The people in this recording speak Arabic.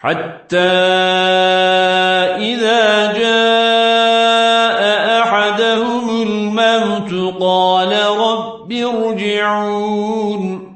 حتى إذا جاء أحدهم الموت قال رب ارجعون.